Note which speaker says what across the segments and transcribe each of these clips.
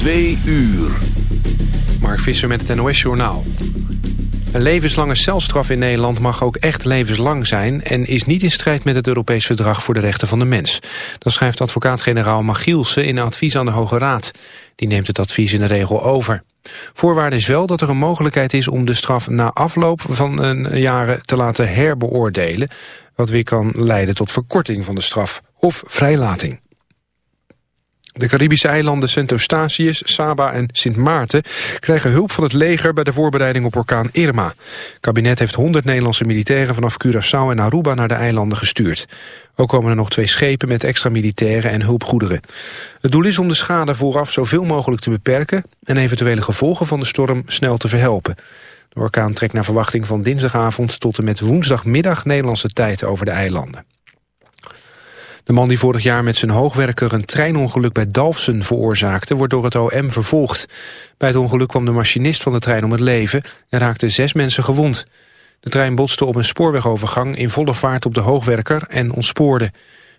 Speaker 1: Twee uur.
Speaker 2: Mark Visser met het NOS Journaal. Een levenslange celstraf in Nederland mag ook echt levenslang zijn... en is niet in strijd met het Europees Verdrag voor de Rechten van de Mens. Dat schrijft advocaat-generaal Magielsen in een advies aan de Hoge Raad. Die neemt het advies in de regel over. Voorwaarde is wel dat er een mogelijkheid is om de straf na afloop van een jaren te laten herbeoordelen... wat weer kan leiden tot verkorting van de straf of vrijlating. De Caribische eilanden Sint Eustatius, Saba en Sint Maarten krijgen hulp van het leger bij de voorbereiding op orkaan Irma. Het kabinet heeft 100 Nederlandse militairen vanaf Curaçao en Aruba naar de eilanden gestuurd. Ook komen er nog twee schepen met extra militairen en hulpgoederen. Het doel is om de schade vooraf zoveel mogelijk te beperken en eventuele gevolgen van de storm snel te verhelpen. De orkaan trekt naar verwachting van dinsdagavond tot en met woensdagmiddag Nederlandse tijd over de eilanden. De man die vorig jaar met zijn hoogwerker een treinongeluk bij Dalfsen veroorzaakte, wordt door het OM vervolgd. Bij het ongeluk kwam de machinist van de trein om het leven en raakte zes mensen gewond. De trein botste op een spoorwegovergang in volle vaart op de hoogwerker en ontspoorde.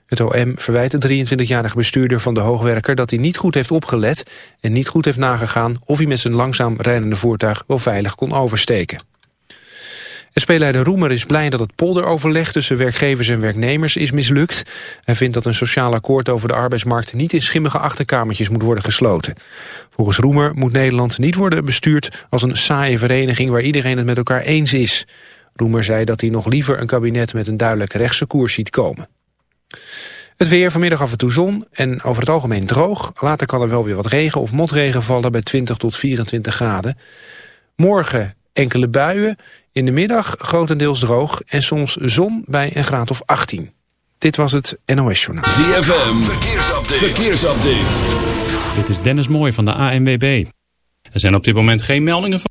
Speaker 2: Het OM verwijt de 23-jarige bestuurder van de hoogwerker dat hij niet goed heeft opgelet en niet goed heeft nagegaan of hij met zijn langzaam rijdende voertuig wel veilig kon oversteken. SP-leider Roemer is blij dat het polderoverleg tussen werkgevers en werknemers is mislukt. Hij vindt dat een sociaal akkoord over de arbeidsmarkt niet in schimmige achterkamertjes moet worden gesloten. Volgens Roemer moet Nederland niet worden bestuurd als een saaie vereniging waar iedereen het met elkaar eens is. Roemer zei dat hij nog liever een kabinet met een duidelijk rechtse koers ziet komen. Het weer, vanmiddag af en toe zon en over het algemeen droog. Later kan er wel weer wat regen of motregen vallen bij 20 tot 24 graden. Morgen enkele buien. In de middag grotendeels droog en soms zon bij een graad of 18. Dit was het NOS Journaal.
Speaker 1: ZFM, verkeersupdate. verkeersupdate.
Speaker 3: Dit is Dennis Mooij van de ANWB. Er zijn op dit moment geen meldingen van...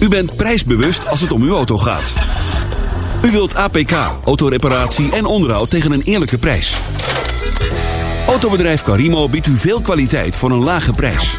Speaker 1: U bent prijsbewust als het om uw auto gaat. U wilt APK, autoreparatie en onderhoud tegen een eerlijke prijs. Autobedrijf Carimo biedt u veel kwaliteit voor een lage prijs.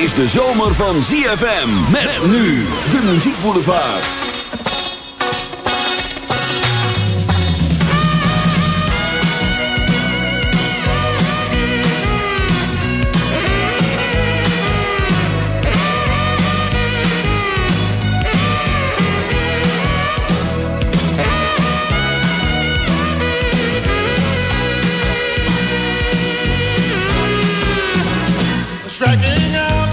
Speaker 1: Is de zomer van ZFM. Met nu de muziekboulevard.
Speaker 4: striking out.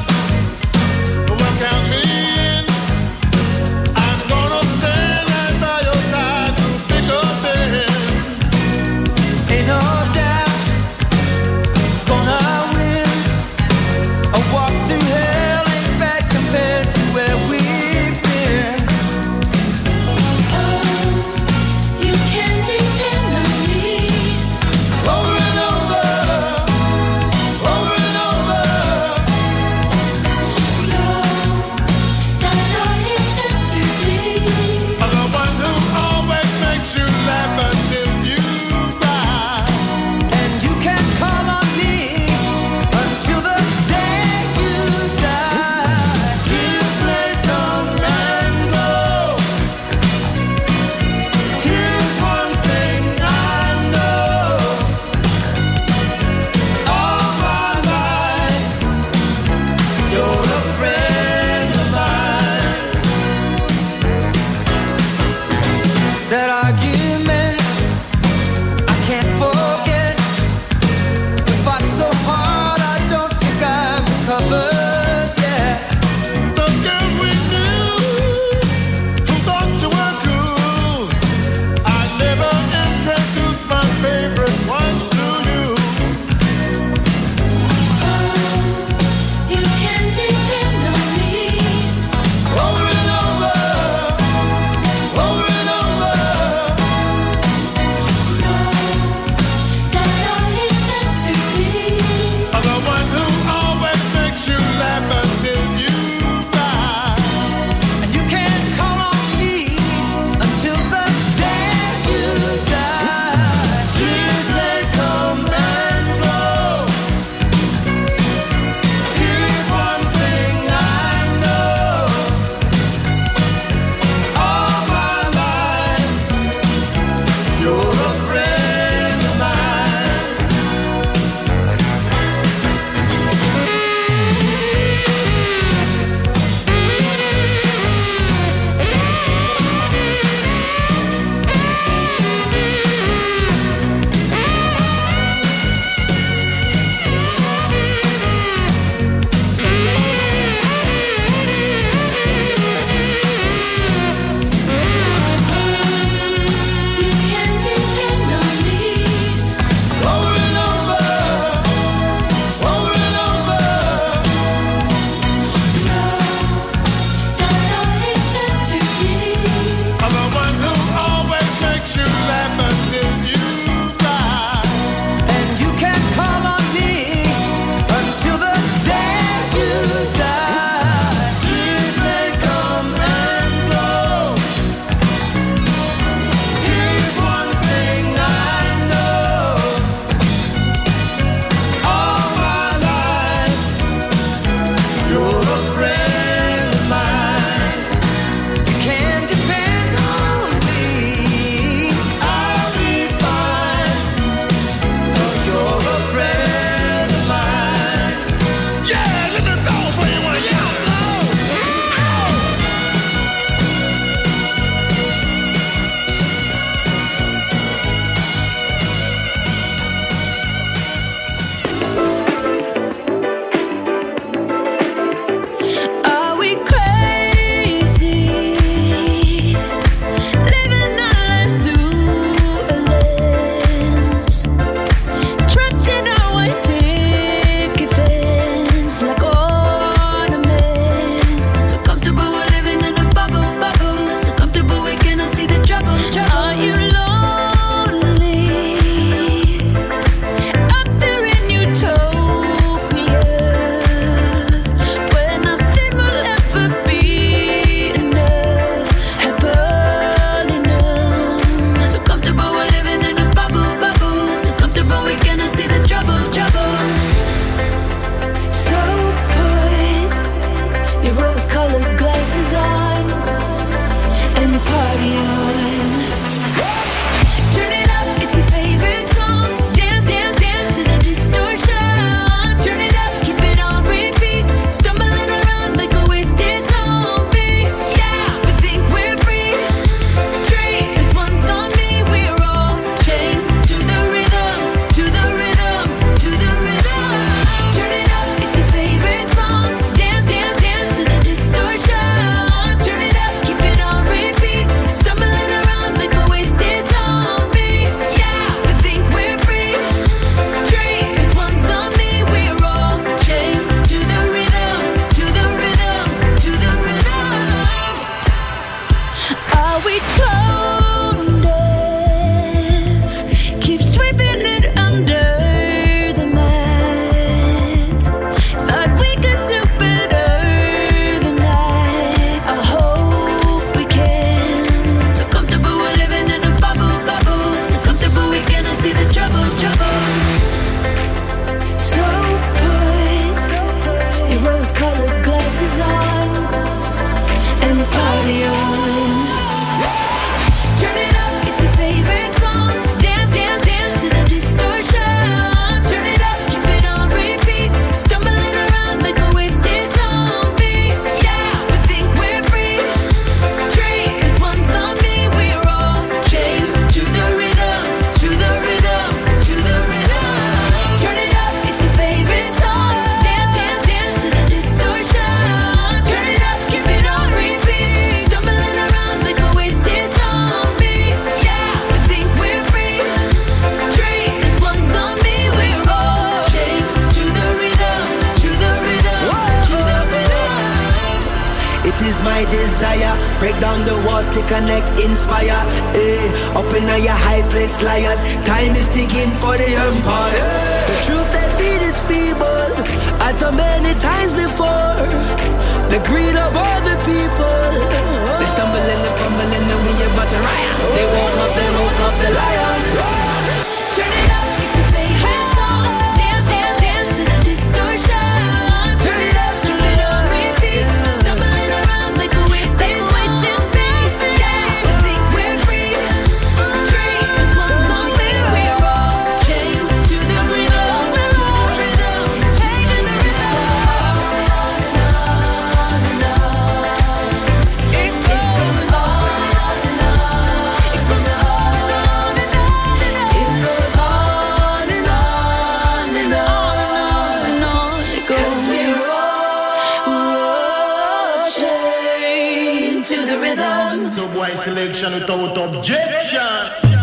Speaker 5: Uruguay selection without objection.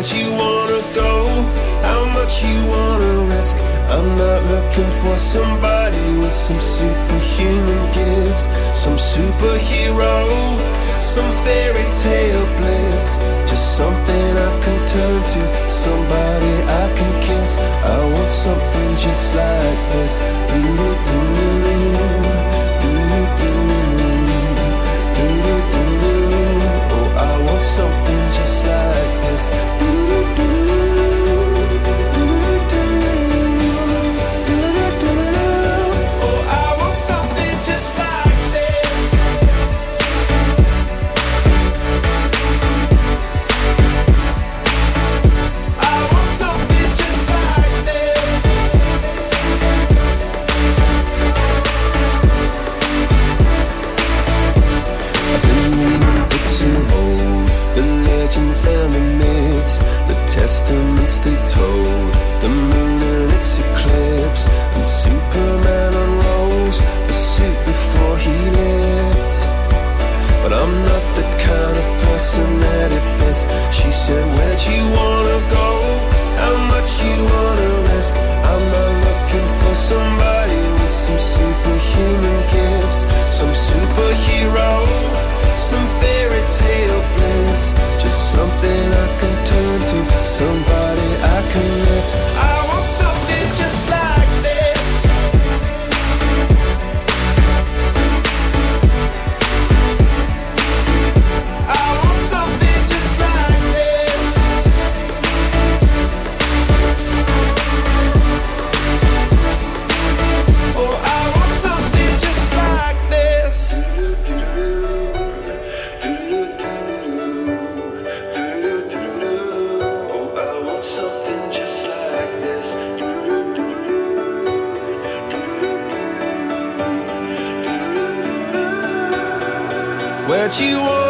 Speaker 1: that
Speaker 6: you
Speaker 7: wanna go, how much you wanna risk. I'm not looking for somebody with some superhuman gifts, some superhero, some fairy tale bliss. you want.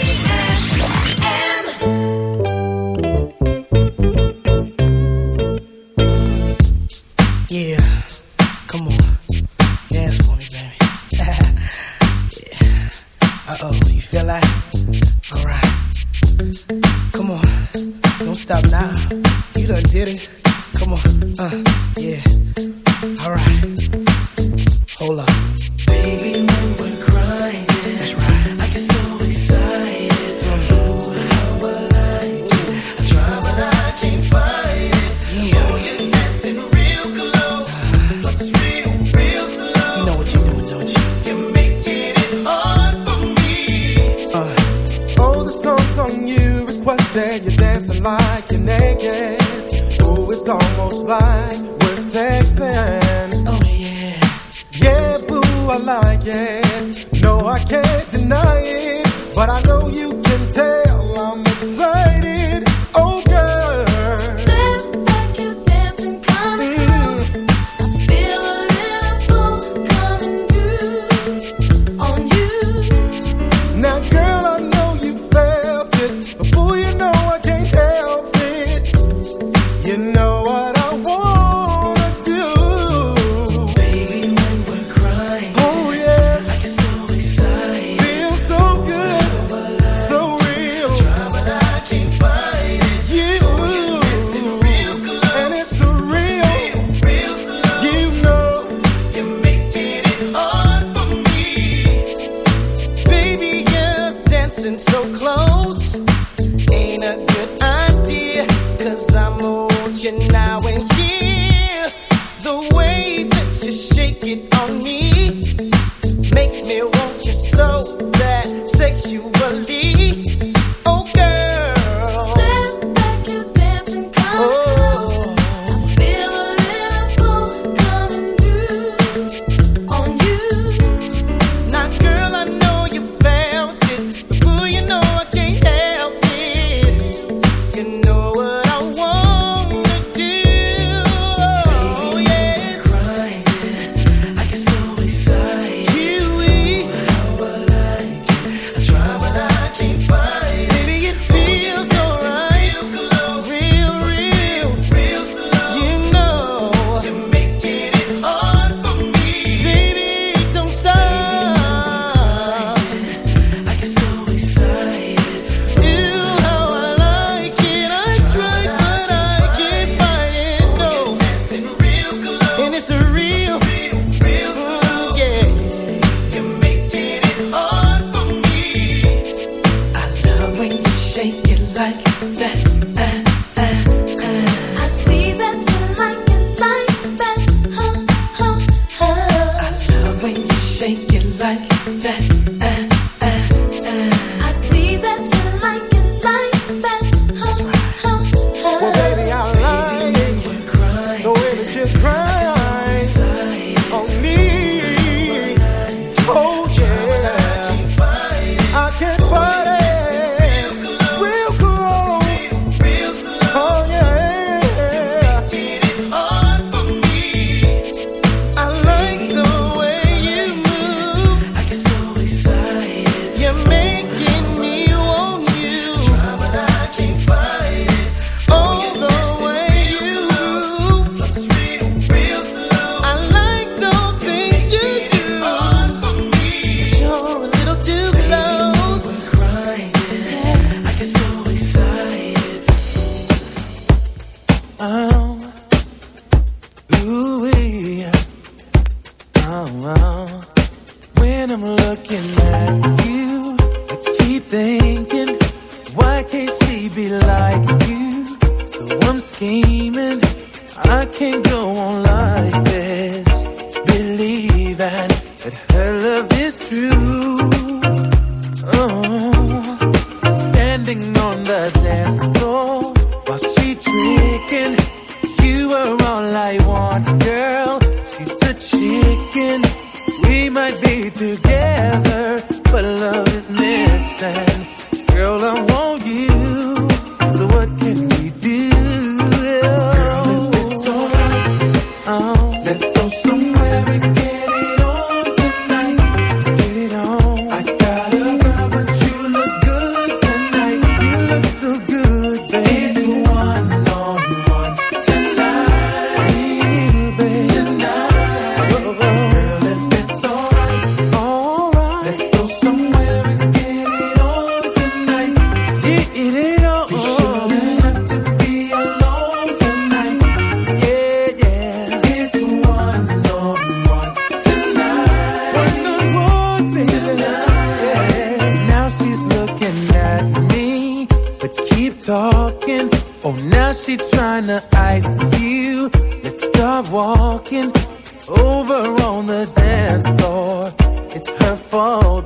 Speaker 8: you now.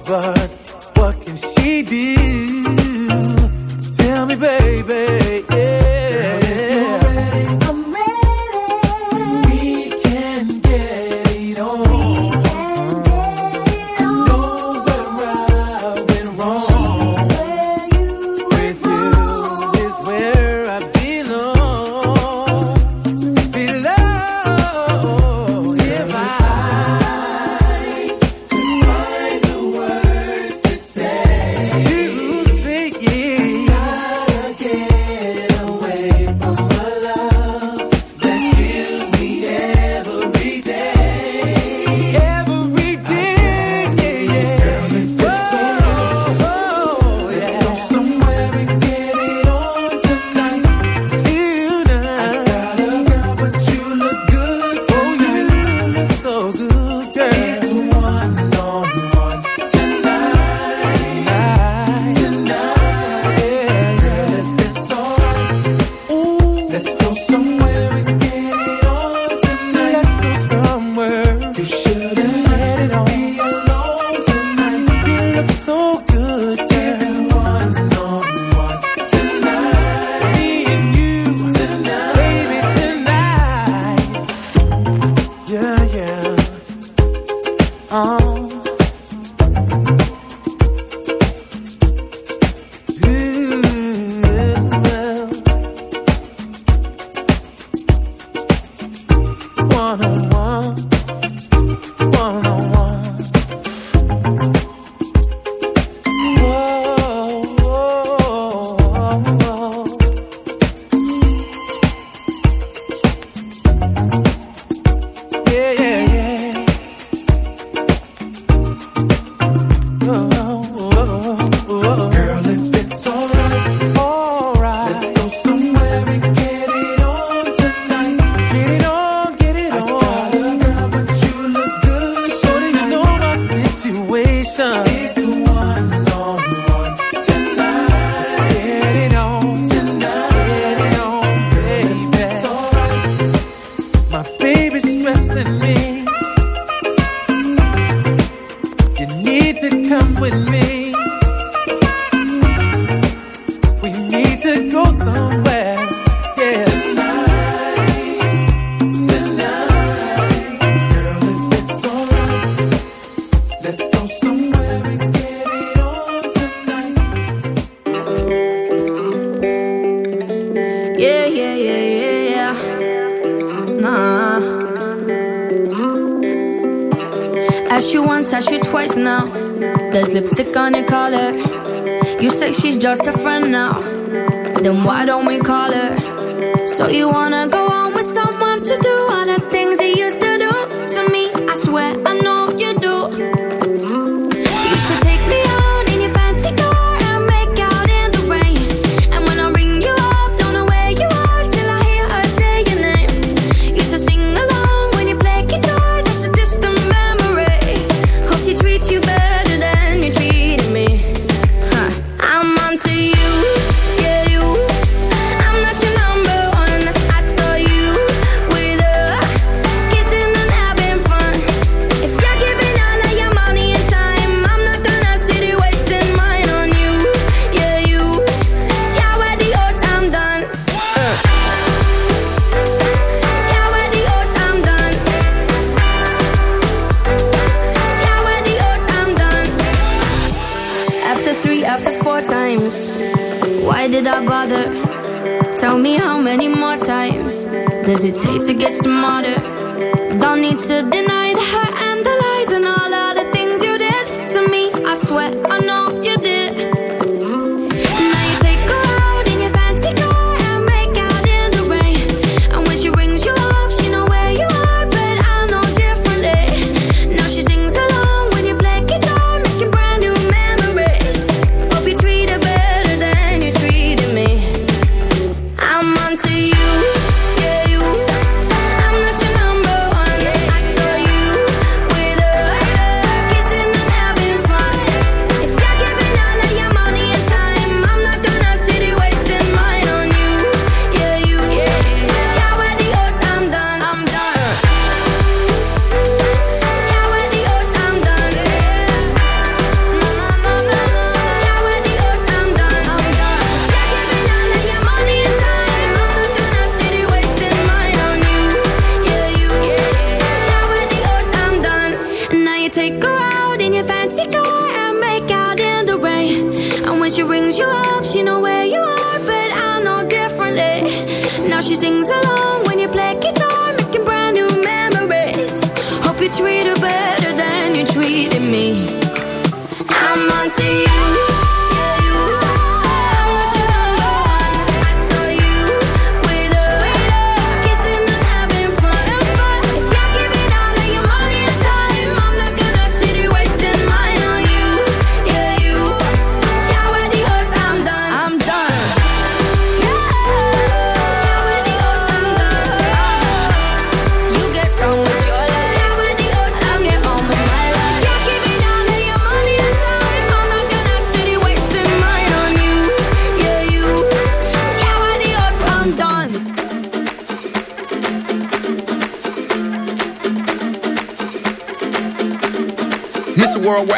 Speaker 8: But what
Speaker 9: can
Speaker 10: she do? Tell me, baby. on to
Speaker 6: you.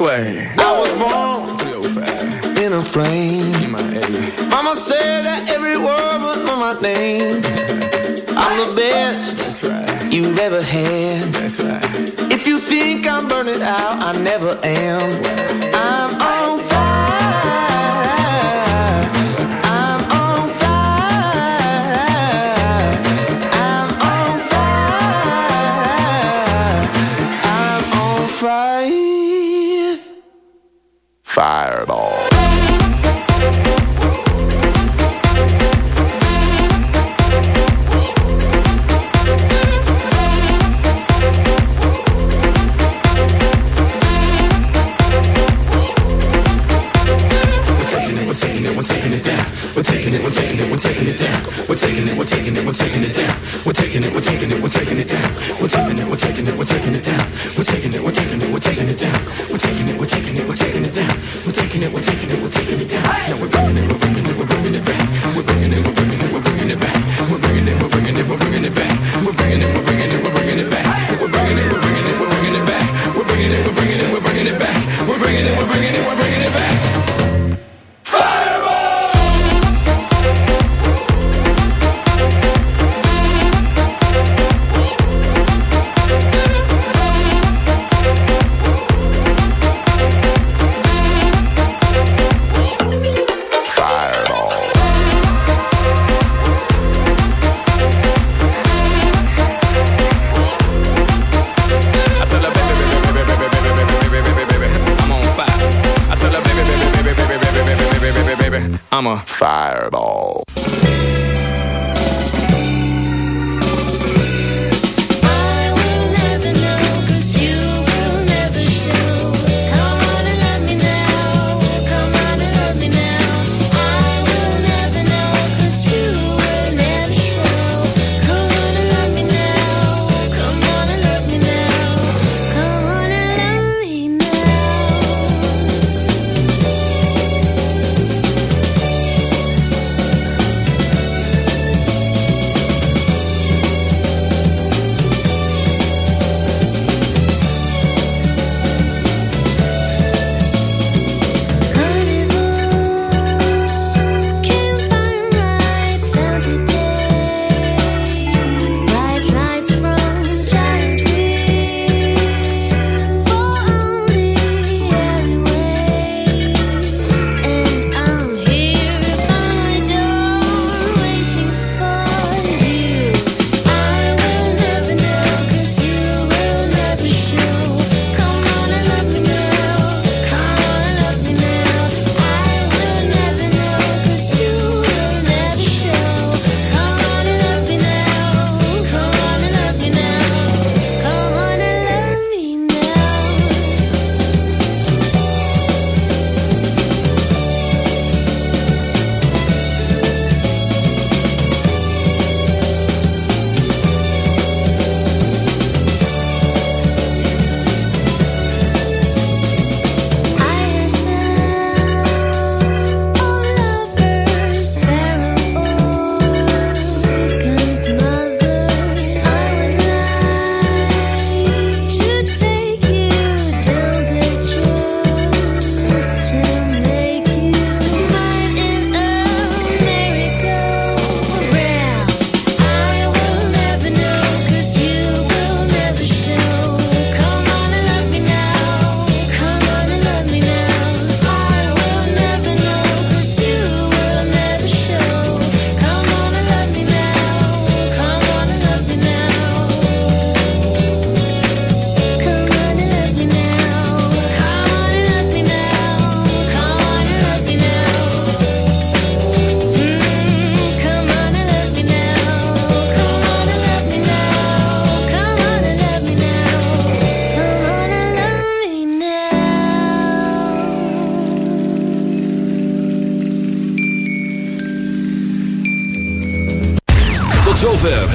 Speaker 11: way.